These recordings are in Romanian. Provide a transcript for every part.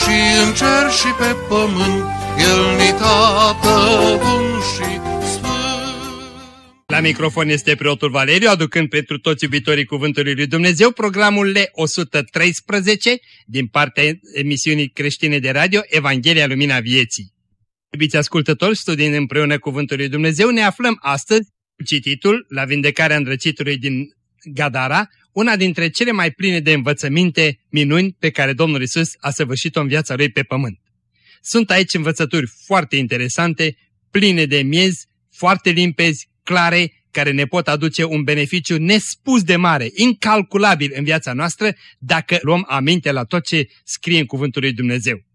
și în cer și pe pământ, El ni tată bun și la microfon este preotul Valeriu, aducând pentru toți iubitorii Cuvântului Lui Dumnezeu programul L113 din partea emisiunii creștine de radio Evanghelia Lumina Vieții. Iubiți ascultători, studiind împreună Cuvântul Lui Dumnezeu, ne aflăm astăzi cu cititul la vindecarea îndrăcitului din Gadara, una dintre cele mai pline de învățăminte minuni pe care Domnul Isus a săvârșit-o în viața Lui pe pământ. Sunt aici învățături foarte interesante, pline de miez, foarte limpezi, clare, care ne pot aduce un beneficiu nespus de mare, incalculabil în viața noastră, dacă luăm aminte la tot ce scrie în Cuvântul lui Dumnezeu.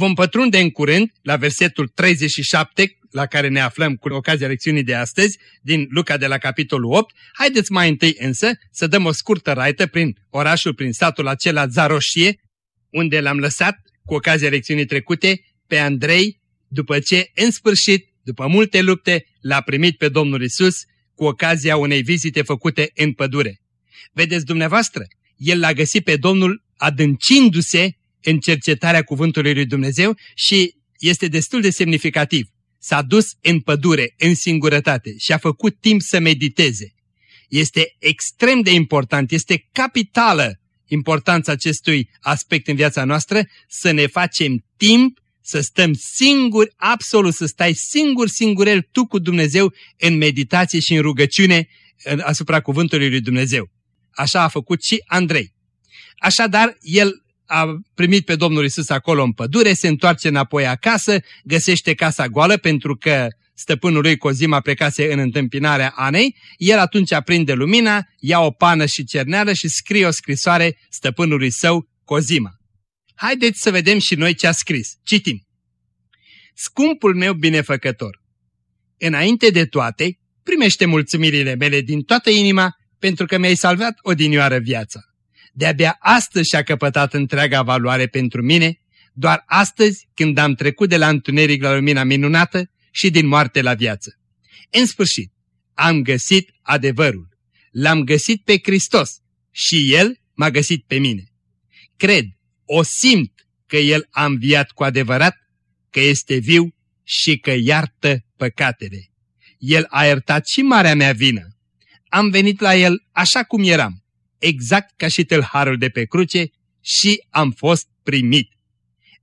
Vom pătrunde în curând la versetul 37, la care ne aflăm cu ocazia lecțiunii de astăzi, din Luca de la capitolul 8. Haideți mai întâi însă să dăm o scurtă raită prin orașul, prin satul acela Zaroșie, unde l-am lăsat cu ocazia lecțiunii trecute pe Andrei, după ce, în sfârșit, după multe lupte, l-a primit pe Domnul Isus cu ocazia unei vizite făcute în pădure. Vedeți dumneavoastră, el l-a găsit pe Domnul adâncindu-se în cercetarea cuvântului lui Dumnezeu și este destul de semnificativ. S-a dus în pădure, în singurătate și a făcut timp să mediteze. Este extrem de important, este capitală importanța acestui aspect în viața noastră, să ne facem timp să stăm singuri, absolut să stai singur, singurel tu cu Dumnezeu în meditație și în rugăciune asupra cuvântului lui Dumnezeu. Așa a făcut și Andrei. Așadar, el a primit pe Domnul Isus acolo în pădure, se întoarce înapoi acasă, găsește casa goală pentru că stăpânul lui Cozima plecase în întâmpinarea Anei, el atunci aprinde lumina, ia o pană și cerneală și scrie o scrisoare stăpânului său, Cozima. Haideți să vedem și noi ce a scris. Citim. Scumpul meu binefăcător, înainte de toate, primește mulțumirile mele din toată inima pentru că mi-ai salvat odinioară viața. De-abia astăzi și-a căpătat întreaga valoare pentru mine, doar astăzi când am trecut de la întuneric la lumina minunată și din moarte la viață. În sfârșit, am găsit adevărul. L-am găsit pe Hristos și El m-a găsit pe mine. Cred o simt că El a înviat cu adevărat, că este viu și că iartă păcatele. El a iertat și marea mea vină. Am venit la El așa cum eram, exact ca și tâlharul de pe cruce și am fost primit.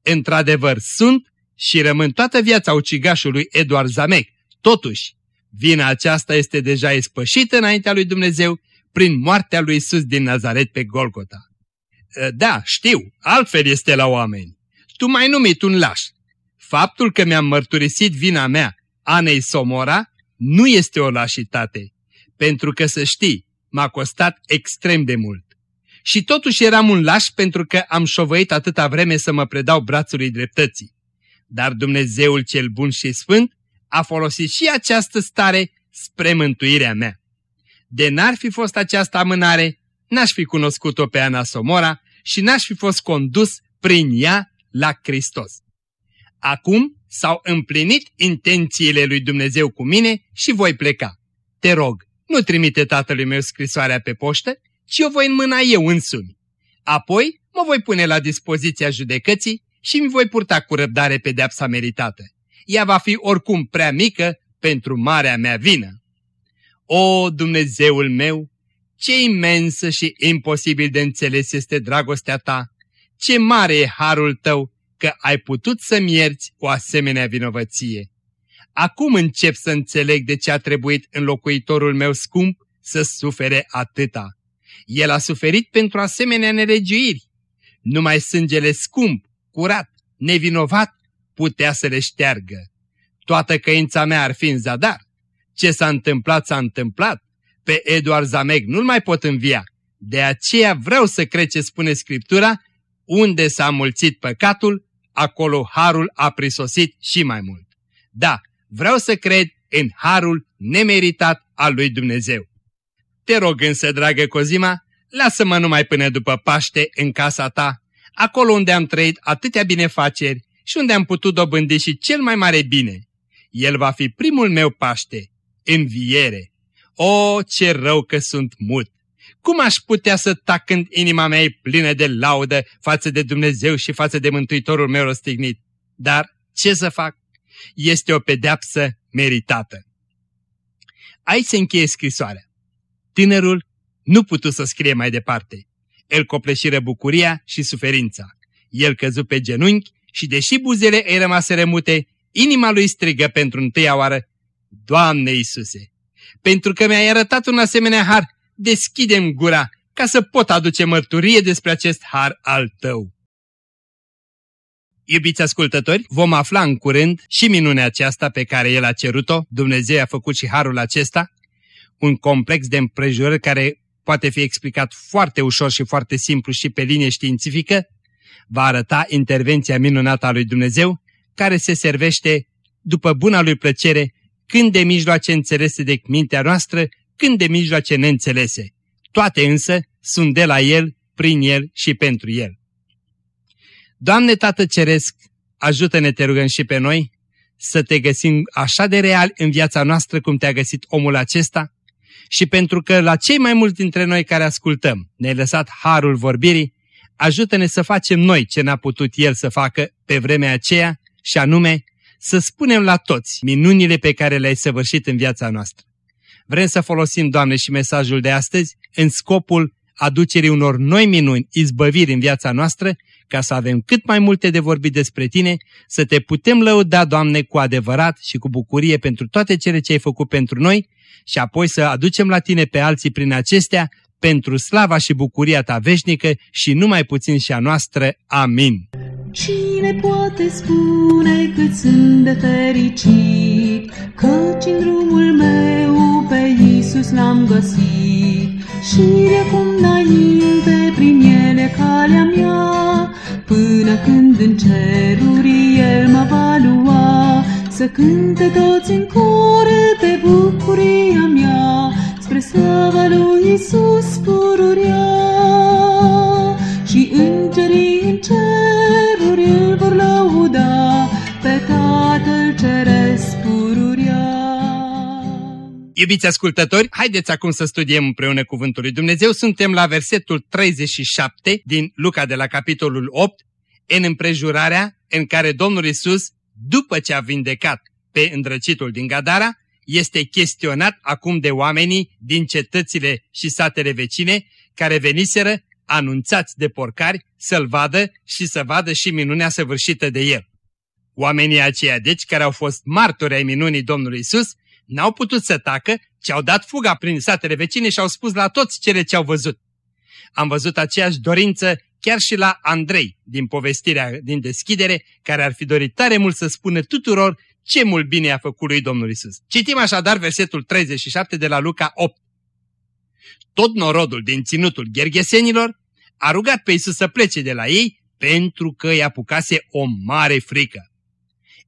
Într-adevăr sunt și rămân toată viața ucigașului Eduard Zamec. Totuși, vina aceasta este deja ispășită înaintea lui Dumnezeu prin moartea lui Isus din Nazaret pe Golgota. Ă, da, știu, altfel este la oameni. Tu mai numit un laș. Faptul că mi-am mărturisit vina mea, Anei Somora, nu este o lașitate, pentru că să știi, m-a costat extrem de mult. Și totuși eram un laș pentru că am șovăit atâta vreme să mă predau brațului dreptății. Dar Dumnezeul cel bun și sfânt a folosit și această stare spre mântuirea mea. De n-ar fi fost această amânare, n-aș fi cunoscut-o pe Ana Somora și n-aș fi fost condus prin ea la Hristos. Acum s-au împlinit intențiile lui Dumnezeu cu mine și voi pleca. Te rog, nu trimite tatălui meu scrisoarea pe poștă, ci o voi înmâna eu însumi. Apoi mă voi pune la dispoziția judecății și mi voi purta cu răbdare pedeapsa meritată. Ea va fi oricum prea mică pentru marea mea vină. O, Dumnezeul meu, ce imensă și imposibil de înțeles este dragostea ta! Ce mare e harul tău că ai putut să-mi ierți o asemenea vinovăție! Acum încep să înțeleg de ce a trebuit înlocuitorul meu scump să sufere atâta. El a suferit pentru asemenea nelegiuiri. Numai sângele scump, curat, nevinovat, putea să le șteargă. Toată căința mea ar fi în zadar. Ce s-a întâmplat, s-a întâmplat pe Eduard Zameg nu-l mai pot învia. De aceea vreau să cred ce spune Scriptura, unde s-a mulțit păcatul, acolo harul a prisosit și mai mult. Da, vreau să cred în harul nemeritat al lui Dumnezeu. Te rog însă, dragă Cozima, lasă-mă numai până după Paște în casa ta, acolo unde am trăit atâtea binefaceri și unde am putut dobândi și cel mai mare bine. El va fi primul meu Paște, înviere. O, ce rău că sunt mut! Cum aș putea să tac când inima mea e plină de laudă față de Dumnezeu și față de Mântuitorul meu răstignit? Dar ce să fac? Este o pedeapsă meritată. Aici se încheie scrisoarea. Tânărul nu putu să scrie mai departe. El copleșiră bucuria și suferința. El căzu pe genunchi și deși buzele îi rămase remute, inima lui strigă pentru întâia oară, Doamne Iisuse, pentru că mi-ai arătat un asemenea har, deschidem gura ca să pot aduce mărturie despre acest har al Tău. Iubiți ascultători, vom afla în curând și minunea aceasta pe care El a cerut-o, Dumnezeu a făcut și harul acesta, un complex de împrejurări care poate fi explicat foarte ușor și foarte simplu și pe linie științifică, va arăta intervenția minunată a lui Dumnezeu, care se servește după buna lui plăcere, când de mijloace înțelese de mintea noastră, când de mijloace neînțelese. Toate însă sunt de la El, prin El și pentru El. Doamne Tată Ceresc, ajută-ne, te rugăm și pe noi, să te găsim așa de real în viața noastră cum te-a găsit omul acesta și pentru că la cei mai mulți dintre noi care ascultăm ne-ai lăsat harul vorbirii, ajută-ne să facem noi ce n-a putut El să facă pe vremea aceea și anume să spunem la toți minunile pe care le-ai săvârșit în viața noastră. Vrem să folosim, Doamne, și mesajul de astăzi în scopul aducerii unor noi minuni, izbăviri în viața noastră, ca să avem cât mai multe de vorbit despre Tine, să Te putem lăuda, Doamne, cu adevărat și cu bucurie pentru toate cele ce ai făcut pentru noi și apoi să aducem la Tine pe alții prin acestea, pentru slava și bucuria Ta veșnică și numai puțin și a noastră. Amin. Cine poate spune cât sunt de fericit, Căci în drumul meu pe Iisus l-am găsit, Și de acum înainte prin ele calea mea, Până când în ceruri El mă va lua, Să cânte toți în cor de bucuria mea, Spre slava lui Iisus pururea, Și îngerii în ceruri îl vor lăuda, Pe Tatăl Ceresc pururea. Iubiți ascultători, haideți acum să studiem împreună Cuvântul lui Dumnezeu. Suntem la versetul 37 din Luca de la capitolul 8, în împrejurarea în care Domnul Isus, după ce a vindecat pe îndrăcitul din Gadara, este chestionat acum de oamenii din cetățile și satele vecine care veniseră anunțați de porcari să-l vadă și să vadă și minunea săvârșită de el. Oamenii aceia, deci, care au fost martori ai minunii Domnului Isus, n-au putut să tacă, ci au dat fuga prin satele vecine și au spus la toți cele ce au văzut. Am văzut aceeași dorință chiar și la Andrei, din povestirea din deschidere, care ar fi dorit tare mult să spună tuturor ce mult bine a făcut lui Domnul Isus. Citim așadar versetul 37 de la Luca 8. Tot norodul din ținutul gherghesenilor a rugat pe Isus să plece de la ei pentru că i-a apucase o mare frică.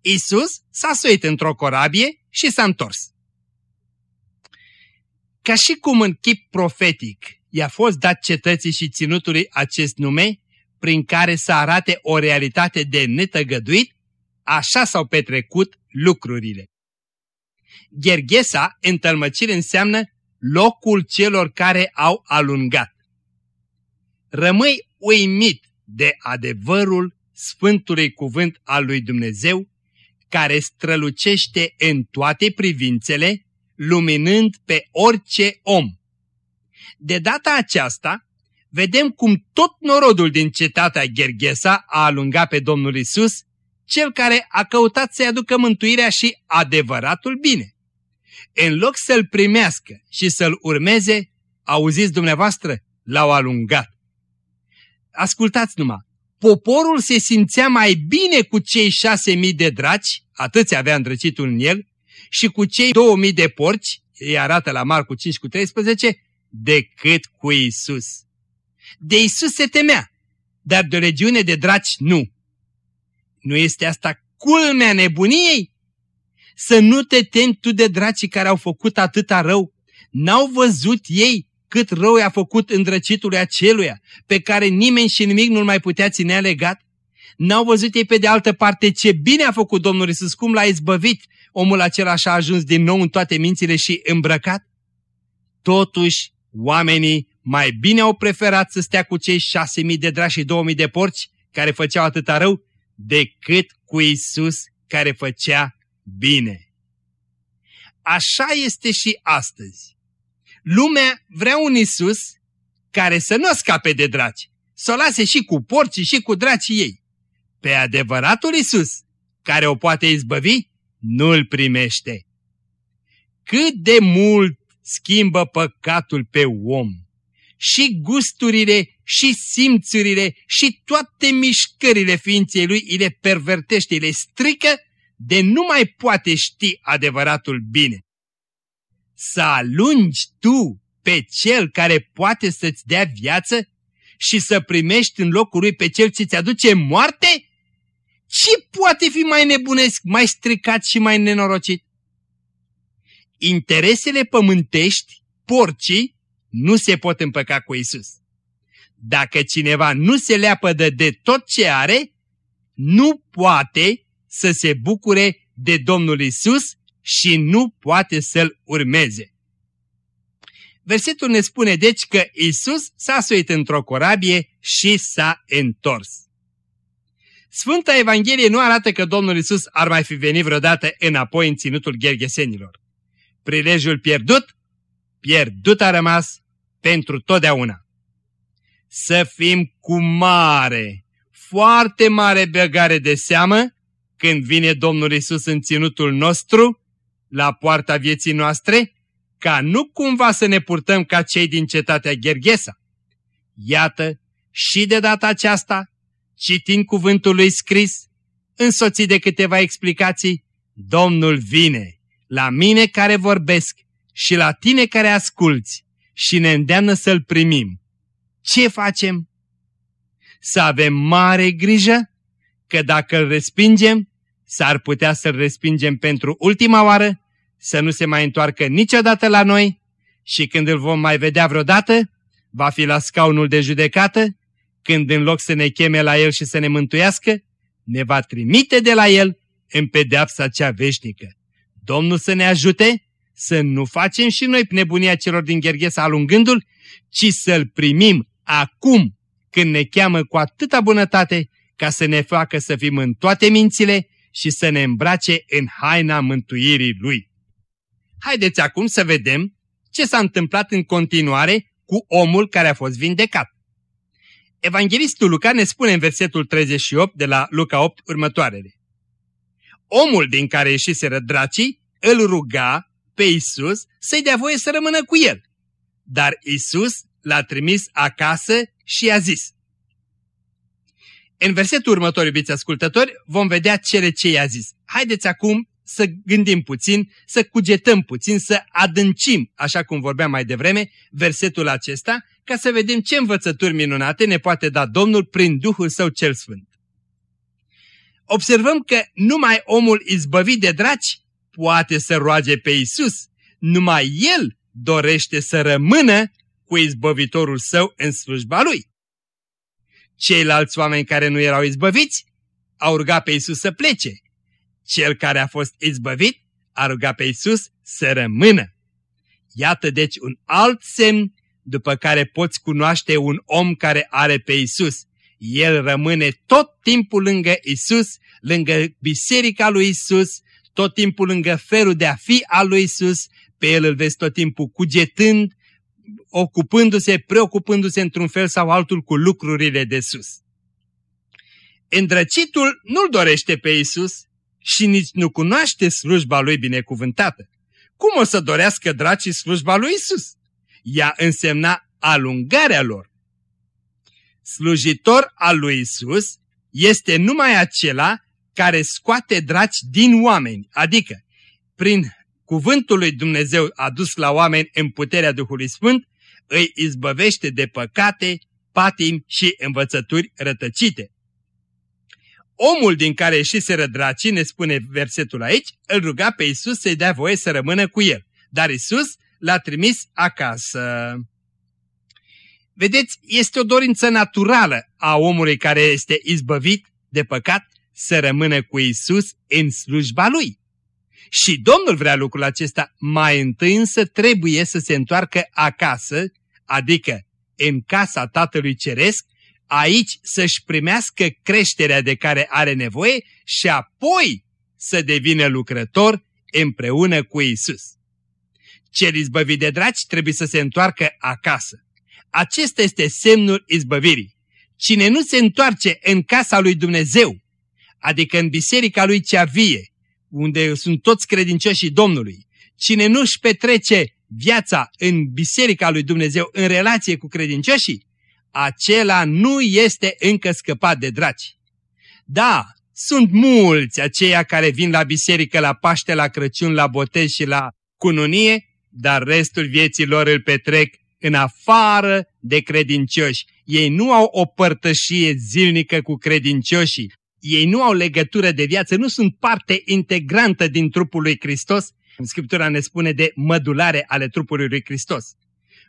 Isus s-a suit într-o corabie și s-a întors. Ca și cum în chip profetic i-a fost dat cetății și ținutului acest nume, prin care să arate o realitate de netăgăduit, așa s-au petrecut lucrurile. Gherghesa, în tălmăcire, înseamnă locul celor care au alungat. Rămâi uimit de adevărul Sfântului Cuvânt al lui Dumnezeu, care strălucește în toate privințele, luminând pe orice om. De data aceasta, vedem cum tot norodul din cetatea Gherghesa a alungat pe Domnul Isus, cel care a căutat să-i aducă mântuirea și adevăratul bine. În loc să-l primească și să-l urmeze, auziți dumneavoastră, l-au alungat. Ascultați numai, poporul se simțea mai bine cu cei șase mii de draci, atâți avea îndrăcitul în el, și cu cei două mii de porci, îi arată la Marcu 5 cu 13, decât cu Isus. De Isus se temea, dar de o legiune de draci nu. Nu este asta culmea nebuniei? Să nu te temi tu de dracii care au făcut atâta rău. N-au văzut ei cât rău i-a făcut îndrăcitului aceluia, pe care nimeni și nimic nu-l mai putea ține legat? N-au văzut ei pe de altă parte ce bine a făcut Domnul Iisus, cum l-a izbăvit, omul acela și-a ajuns din nou în toate mințile și îmbrăcat? Totuși, oamenii mai bine au preferat să stea cu cei șase mii de drași și două mii de porci care făceau atâta rău, decât cu Isus care făcea bine. Așa este și astăzi. Lumea vrea un Isus care să nu scape de draci, să o lase și cu porcii și cu dracii ei. Pe adevăratul Isus, care o poate izbăvi, nu-l primește. Cât de mult schimbă păcatul pe om! Și gusturile, și simțurile, și toate mișcările ființei lui îi le pervertește, îi le strică, de nu mai poate ști adevăratul bine. Să alungi tu pe cel care poate să-ți dea viață și să primești în locul lui pe cel ce ți aduce moarte? Ce poate fi mai nebunesc, mai stricat și mai nenorocit? Interesele pământești, porcii, nu se pot împăca cu Isus. Dacă cineva nu se leapădă de tot ce are, nu poate să se bucure de Domnul Isus și nu poate să-L urmeze. Versetul ne spune deci că Isus s-a suit într-o corabie și s-a întors. Sfânta Evanghelie nu arată că Domnul Isus ar mai fi venit vreodată înapoi în ținutul gherghesenilor. Prilejul pierdut, pierdut a rămas pentru totdeauna. Să fim cu mare, foarte mare băgare de seamă când vine Domnul Isus în ținutul nostru, la poarta vieții noastre, ca nu cumva să ne purtăm ca cei din cetatea Gherghesa. Iată, și de data aceasta, citind cuvântul lui scris, însoțit de câteva explicații, Domnul vine la mine care vorbesc și la tine care asculți și ne îndeamnă să-L primim. Ce facem? Să avem mare grijă că dacă îl respingem, s-ar putea să-l respingem pentru ultima oară, să nu se mai întoarcă niciodată la noi și când îl vom mai vedea vreodată, va fi la scaunul de judecată, când în loc să ne cheme la el și să ne mântuiască, ne va trimite de la el în pedeapsa cea veșnică. Domnul să ne ajute să nu facem și noi nebunia celor din Gherghesa alungându-l, ci să-l primim acum când ne cheamă cu atâta bunătate ca să ne facă să fim în toate mințile și să ne îmbrace în haina mântuirii Lui. Haideți acum să vedem ce s-a întâmplat în continuare cu omul care a fost vindecat. Evanghelistul Luca ne spune în versetul 38 de la Luca 8 următoarele. Omul din care ieșiseră dracii îl ruga pe Isus să-i dea voie să rămână cu el. Dar Isus l-a trimis acasă și i-a zis. În versetul următor, iubiți ascultători, vom vedea cele ce i-a zis. Haideți acum să gândim puțin, să cugetăm puțin, să adâncim, așa cum vorbeam mai devreme, versetul acesta, ca să vedem ce învățături minunate ne poate da Domnul prin Duhul Său cel Sfânt. Observăm că numai omul izbăvit de draci poate să roage pe Isus, numai el dorește să rămână cu izbăvitorul său în slujba lui. Ceilalți oameni care nu erau izbăviți au rugat pe Isus să plece. Cel care a fost izbăvit a rugat pe Isus să rămână. Iată deci un alt semn după care poți cunoaște un om care are pe Isus. El rămâne tot timpul lângă Isus, lângă biserica lui Isus, tot timpul lângă felul de a fi al lui Isus, pe el îl vezi tot timpul cugetând, ocupându-se, preocupându-se într-un fel sau altul cu lucrurile de sus. Îndrăcitul nu-l dorește pe Isus și nici nu cunoaște slujba lui binecuvântată. Cum o să dorească dracii slujba lui Isus? Ea însemna alungarea lor. Slujitor al lui Isus este numai acela care scoate draci din oameni, adică prin cuvântul lui Dumnezeu adus la oameni în puterea Duhului Sfânt, îi izbăvește de păcate, patim și învățături rătăcite. omul din care ieșiseră dracii, ne spune versetul aici, îl ruga pe Isus să-i dea voie să rămână cu el. Dar Isus l-a trimis acasă. Vedeți, este o dorință naturală a omului care este izbăvit de păcat să rămână cu Isus în slujba lui. Și Domnul vrea lucrul acesta, mai întâi însă trebuie să se întoarcă acasă, adică în casa Tatălui Ceresc, aici să-și primească creșterea de care are nevoie și apoi să devină lucrător împreună cu Isus. Cel izbăvit de dragi trebuie să se întoarcă acasă. Acesta este semnul izbăvirii. Cine nu se întoarce în casa lui Dumnezeu, adică în biserica lui cea vie, unde sunt toți credincioșii Domnului, cine nu își petrece viața în biserica lui Dumnezeu în relație cu credincioșii, acela nu este încă scăpat de draci. Da, sunt mulți aceia care vin la biserică la Paște, la Crăciun, la botez și la cununie, dar restul vieții lor îl petrec în afară de credincioși. Ei nu au o părtășie zilnică cu credincioșii. Ei nu au legătură de viață, nu sunt parte integrantă din trupul lui Hristos. Scriptura ne spune de mădulare ale trupului lui Hristos.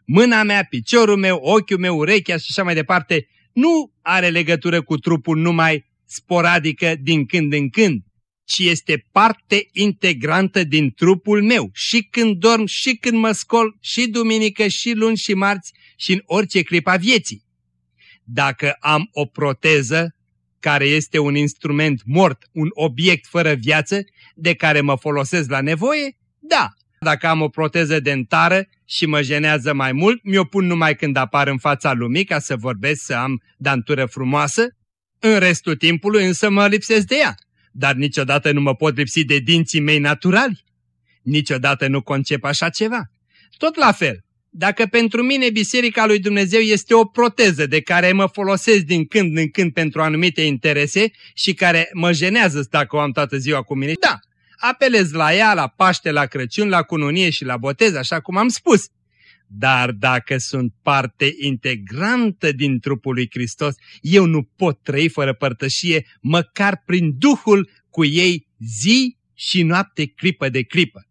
Mâna mea, piciorul meu, ochiul meu, urechea și așa mai departe, nu are legătură cu trupul numai sporadică din când în când, ci este parte integrantă din trupul meu. Și când dorm, și când mă scol, și duminică, și luni, și marți, și în orice clipa vieții. Dacă am o proteză, care este un instrument mort, un obiect fără viață, de care mă folosesc la nevoie, da. Dacă am o proteză dentară și mă jenează mai mult, mi-o pun numai când apar în fața lumii ca să vorbesc, să am dantură frumoasă. În restul timpului însă mă lipsesc de ea dar niciodată nu mă pot lipsi de dinții mei naturali. Niciodată nu concep așa ceva. Tot la fel, dacă pentru mine Biserica lui Dumnezeu este o proteză de care mă folosesc din când în când pentru anumite interese și care mă jenează dacă o am toată ziua cu mine, da, apelez la ea, la Paște, la Crăciun, la cununie și la botez, așa cum am spus. Dar dacă sunt parte integrantă din trupul lui Hristos, eu nu pot trăi fără părtășie, măcar prin Duhul cu ei zi și noapte, clipă de clipă.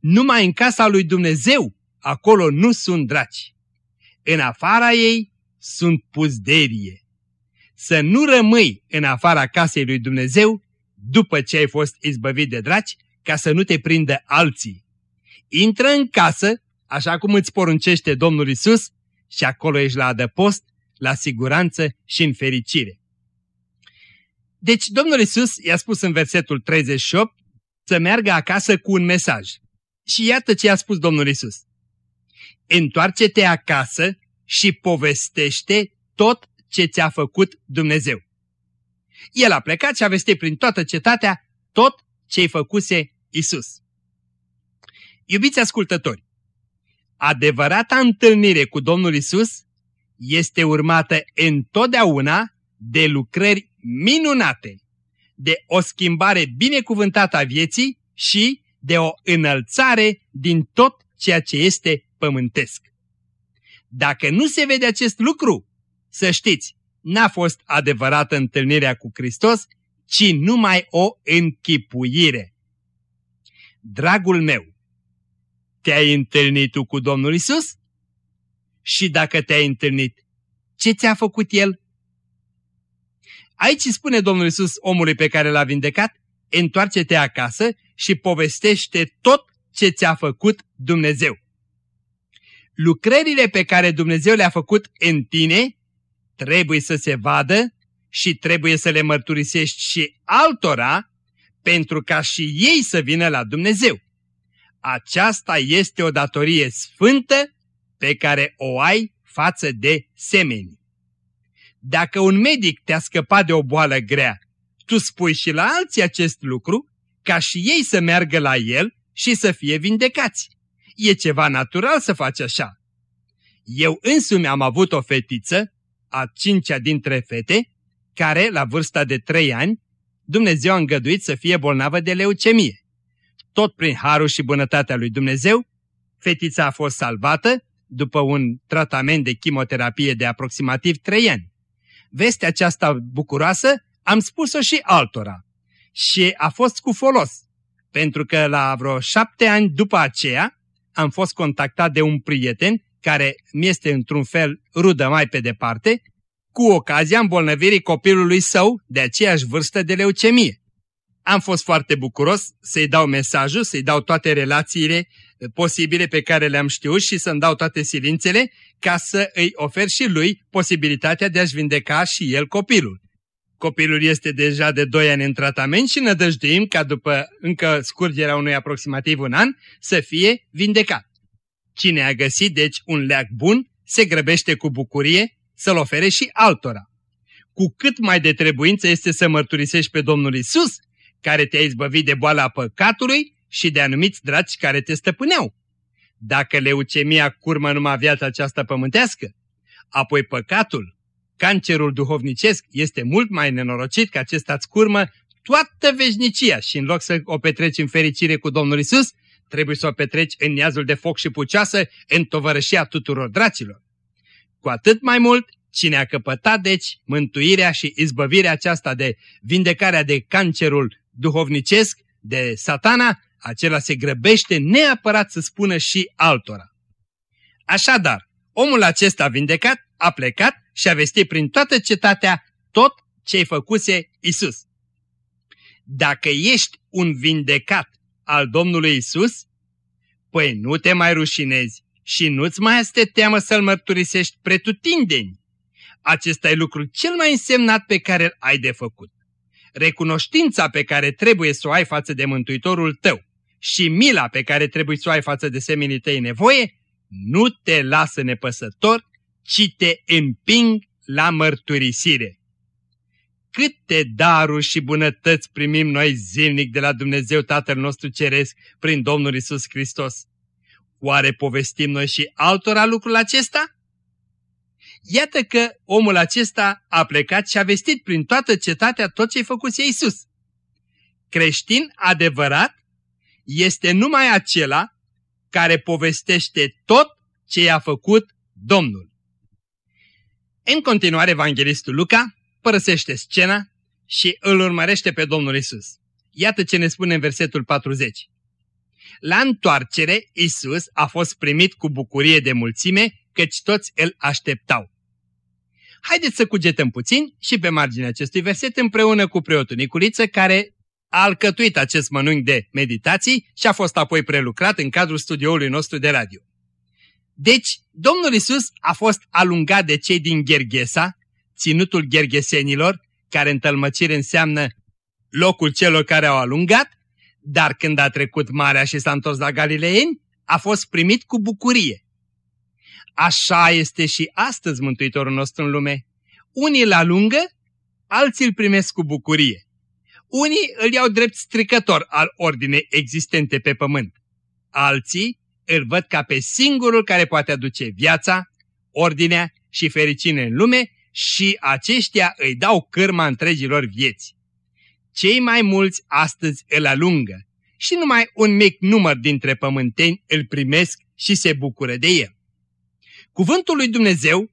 Numai în casa lui Dumnezeu, acolo nu sunt draci. În afara ei sunt puzderie. Să nu rămâi în afara casei lui Dumnezeu după ce ai fost izbăvit de draci, ca să nu te prindă alții. Intră în casă așa cum îți poruncește Domnul Isus, și acolo ești la adăpost, la siguranță și în fericire. Deci Domnul Isus i-a spus în versetul 38 să meargă acasă cu un mesaj. Și iată ce a spus Domnul Isus. Întoarce-te acasă și povestește tot ce ți-a făcut Dumnezeu. El a plecat și a vestit prin toată cetatea tot ce-i făcuse Isus. Iubiți ascultători, adevărata întâlnire cu Domnul Isus este urmată întotdeauna de lucrări minunate, de o schimbare binecuvântată a vieții și de o înălțare din tot ceea ce este pământesc. Dacă nu se vede acest lucru, să știți, n-a fost adevărată întâlnirea cu Hristos, ci numai o închipuire. Dragul meu, te-ai întâlnit tu cu Domnul Isus? Și dacă te-ai întâlnit, ce ți-a făcut El? Aici spune Domnul Isus omului pe care l-a vindecat, întoarce-te acasă și povestește tot ce ți-a făcut Dumnezeu. Lucrările pe care Dumnezeu le-a făcut în tine trebuie să se vadă și trebuie să le mărturisești și altora pentru ca și ei să vină la Dumnezeu. Aceasta este o datorie sfântă pe care o ai față de semeni. Dacă un medic te-a scăpat de o boală grea, tu spui și la alții acest lucru, ca și ei să meargă la el și să fie vindecați. E ceva natural să faci așa. Eu însumi am avut o fetiță, a cincea dintre fete, care, la vârsta de trei ani, Dumnezeu a îngăduit să fie bolnavă de leucemie tot prin harul și bunătatea lui Dumnezeu, fetița a fost salvată după un tratament de chimioterapie de aproximativ 3 ani. Vestea aceasta bucuroasă Am spus-o și altora și a fost cu folos, pentru că la vreo șapte ani după aceea am fost contactat de un prieten care mi este într-un fel rudă mai pe departe, cu ocazia îmbolnăvirii copilului său de aceeași vârstă de leucemie. Am fost foarte bucuros să-i dau mesajul, să-i dau toate relațiile eh, posibile pe care le-am știut și să-mi dau toate silințele ca să îi ofer și lui posibilitatea de a-și vindeca și el copilul. Copilul este deja de 2 ani în tratament și nădăjduim ca după încă scurgerea unui aproximativ un an să fie vindecat. Cine a găsit deci un leac bun, se grăbește cu bucurie să-l ofere și altora. Cu cât mai de trebuință este să mărturisești pe Domnul Isus, care te-a izbăvit de boala păcatului și de anumiți dragi care te stăpâneau. Dacă leucemia curmă numai viața aceasta pământească, apoi păcatul, cancerul duhovnicesc este mult mai nenorocit că acesta îți curmă toată veșnicia și în loc să o petreci în fericire cu Domnul Isus, trebuie să o petreci în niazul de foc și pucioasă în tovărășia tuturor dracilor. Cu atât mai mult, cine a căpătat deci mântuirea și izbăvirea aceasta de vindecarea de cancerul duhovnicesc, de satana, acela se grăbește neapărat să spună și altora. Așadar, omul acesta vindecat a plecat și a vestit prin toată cetatea tot ce-i făcuse Isus. Dacă ești un vindecat al Domnului Isus, păi nu te mai rușinezi și nu-ți mai este teamă să-L mărturisești pretutindeni. Acesta e lucrul cel mai însemnat pe care îl ai de făcut. Recunoștința pe care trebuie să o ai față de Mântuitorul tău și mila pe care trebuie să o ai față de seminii tăi nevoie, nu te lasă nepăsător, ci te împing la mărturisire. Câte daruri și bunătăți primim noi zilnic de la Dumnezeu Tatăl nostru Ceresc prin Domnul Isus Hristos. Oare povestim noi și altora lucrul acesta? Iată că omul acesta a plecat și a vestit prin toată cetatea tot ce-i făcuse Iisus. Creștin adevărat este numai acela care povestește tot ce i-a făcut Domnul. În continuare, Evanghelistul Luca părăsește scena și îl urmărește pe Domnul Isus. Iată ce ne spune în versetul 40. La întoarcere, Isus a fost primit cu bucurie de mulțime, căci toți îl așteptau. Haideți să cugetăm puțin și pe marginea acestui verset împreună cu preotul Niculiță, care a alcătuit acest mănânc de meditații și a fost apoi prelucrat în cadrul studioului nostru de radio. Deci, Domnul Isus a fost alungat de cei din Gherghesa, ținutul gherghesenilor, care în tălmăcire înseamnă locul celor care au alungat, dar când a trecut marea și s-a întors la Galileeni, a fost primit cu bucurie. Așa este și astăzi Mântuitorul nostru în lume. Unii îl alungă, alții îl primesc cu bucurie. Unii îl iau drept stricător al ordinei existente pe pământ. Alții îl văd ca pe singurul care poate aduce viața, ordinea și fericire în lume și aceștia îi dau cârma întregilor vieți. Cei mai mulți astăzi îl alungă și numai un mic număr dintre pământeni îl primesc și se bucură de el. Cuvântul lui Dumnezeu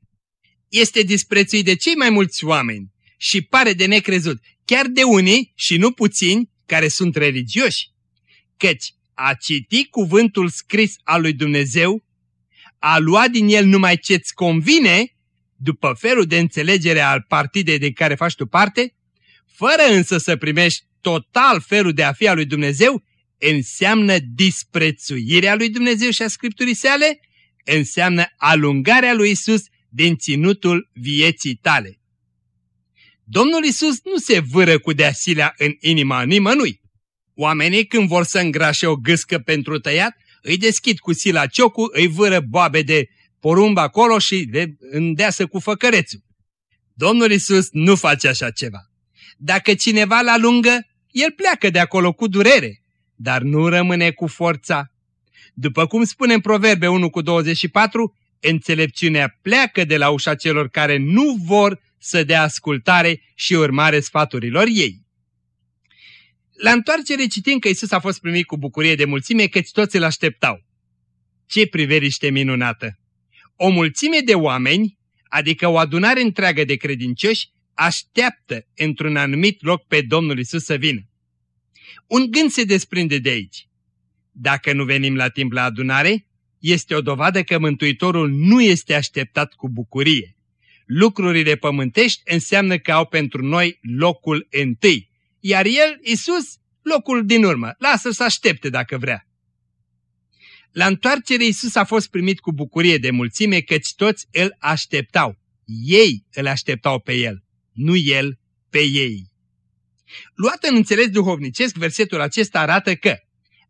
este disprețuit de cei mai mulți oameni și pare de necrezut, chiar de unii și nu puțini care sunt religioși, căci a citi cuvântul scris al lui Dumnezeu, a lua din el numai ce-ți convine, după felul de înțelegere al partidei de care faci tu parte, fără însă să primești total felul de a fi al lui Dumnezeu, înseamnă disprețuirea lui Dumnezeu și a Scripturii sale, înseamnă alungarea lui Isus din ținutul vieții tale. Domnul Isus nu se vâră cu deasilea în inima nimănui. Oamenii când vor să îngrașe o gâscă pentru tăiat, îi deschid cu sila ciocu, îi vâră boabe de porumb acolo și le îndeasă cu făcărețul. Domnul Isus nu face așa ceva. Dacă cineva la lungă, el pleacă de acolo cu durere, dar nu rămâne cu forța. După cum spune în Proverbe 1 cu 24, înțelepciunea pleacă de la ușa celor care nu vor să dea ascultare și urmare sfaturilor ei. La întoarcere citim că Isus a fost primit cu bucurie de mulțime, căci toți îl așteptau. Ce priveliște minunată! O mulțime de oameni, adică o adunare întreagă de credincioși, așteaptă într-un anumit loc pe Domnul Isus să vină. Un gând se desprinde de aici. Dacă nu venim la timp la adunare, este o dovadă că Mântuitorul nu este așteptat cu bucurie. Lucrurile pământești înseamnă că au pentru noi locul întâi, iar El, Isus, locul din urmă. Lasă să aștepte dacă vrea. La întoarcere Isus a fost primit cu bucurie de mulțime, căci toți îl așteptau. Ei îl așteptau pe El, nu El pe ei. Luat în înțeles duhovnicesc, versetul acesta arată că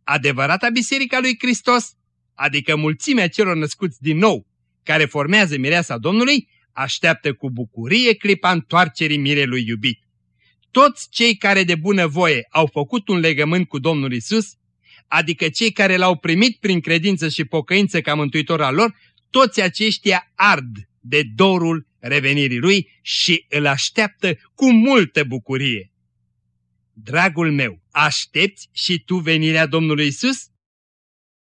adevărata Biserica lui Hristos, adică mulțimea celor născuți din nou, care formează mireasa Domnului, așteaptă cu bucurie clipa întoarcerii mirelui iubit. Toți cei care de bună voie au făcut un legământ cu Domnul Isus, adică cei care l-au primit prin credință și pocăință ca mântuitor al lor, toți aceștia ard de dorul revenirii lui și îl așteaptă cu multă bucurie. Dragul meu, aștepți și tu venirea Domnului Isus?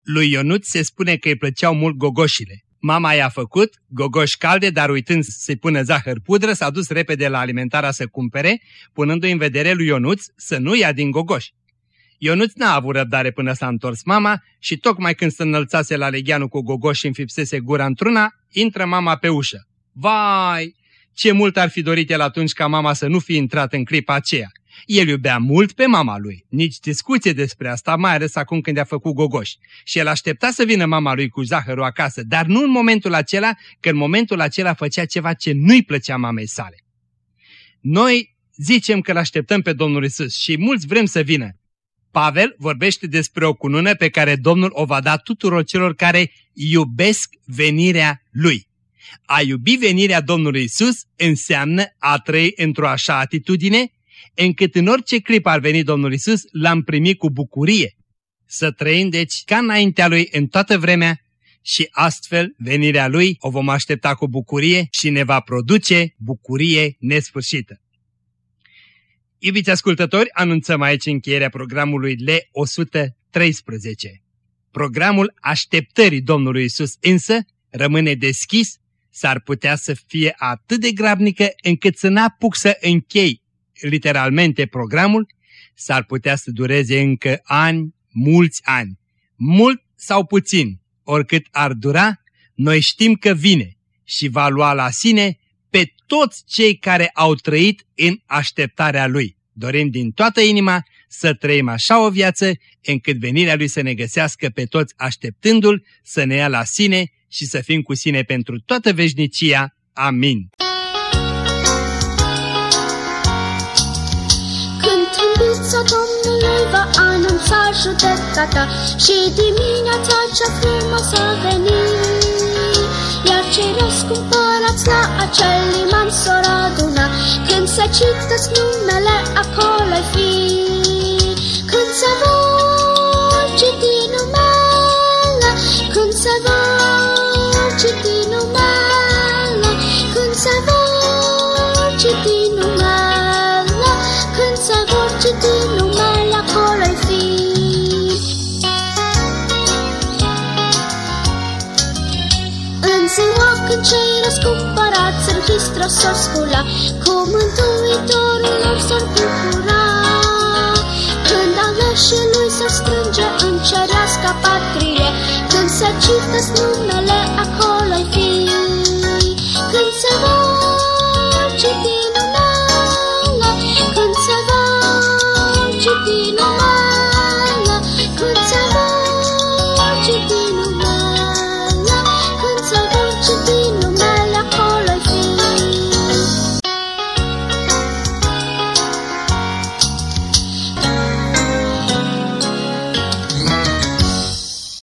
Lui Ionut se spune că îi plăceau mult gogoșile. Mama i-a făcut gogoși calde, dar uitând să-i pună zahăr pudră, s-a dus repede la alimentarea să cumpere, punându-i în vedere lui Ionuț să nu ia din gogoși. Ionuț n-a avut răbdare până s-a întors mama și tocmai când se înălțase la legheanul cu gogoși și înfipsese gura într-una, intră mama pe ușă. Vai, ce mult ar fi dorit el atunci ca mama să nu fi intrat în clipa aceea. El iubea mult pe mama lui, nici discuție despre asta, mai ales acum când a făcut gogoș. Și el aștepta să vină mama lui cu zahărul acasă, dar nu în momentul acela, că în momentul acela făcea ceva ce nu-i plăcea mamei sale. Noi zicem că îl așteptăm pe Domnul Isus și mulți vrem să vină. Pavel vorbește despre o cunună pe care Domnul o va da tuturor celor care iubesc venirea Lui. A iubi venirea Domnului Isus înseamnă a trăi într-o așa atitudine încât în orice clip ar veni Domnul Isus, l-am primit cu bucurie. Să trăim deci ca înaintea Lui în toată vremea și astfel venirea Lui o vom aștepta cu bucurie și ne va produce bucurie nesfârșită. Iubiți ascultători, anunțăm aici încheierea programului L113. Programul așteptării Domnului Isus însă rămâne deschis, s-ar putea să fie atât de grabnică încât să n-apuc să închei literalmente programul, s-ar putea să dureze încă ani, mulți ani. Mult sau puțin, oricât ar dura, noi știm că vine și va lua la sine pe toți cei care au trăit în așteptarea Lui. Dorim din toată inima să trăim așa o viață încât venirea Lui să ne găsească pe toți așteptându-L, să ne ia la sine și să fim cu sine pentru toată veșnicia. Amin. Domnului va anunța judecata și dimineața cea frumoasă veni. Iar cei răscumpărați la acel liman s-or aduna, când se citesc numele acolo fi. Când se vor citi noastră s-ar scula, cu mântuitorul lor s-ar bucura. Când aleșii lui s-ar strânge în cerească patrie, când se citesc numele acolo-i fi, când se vor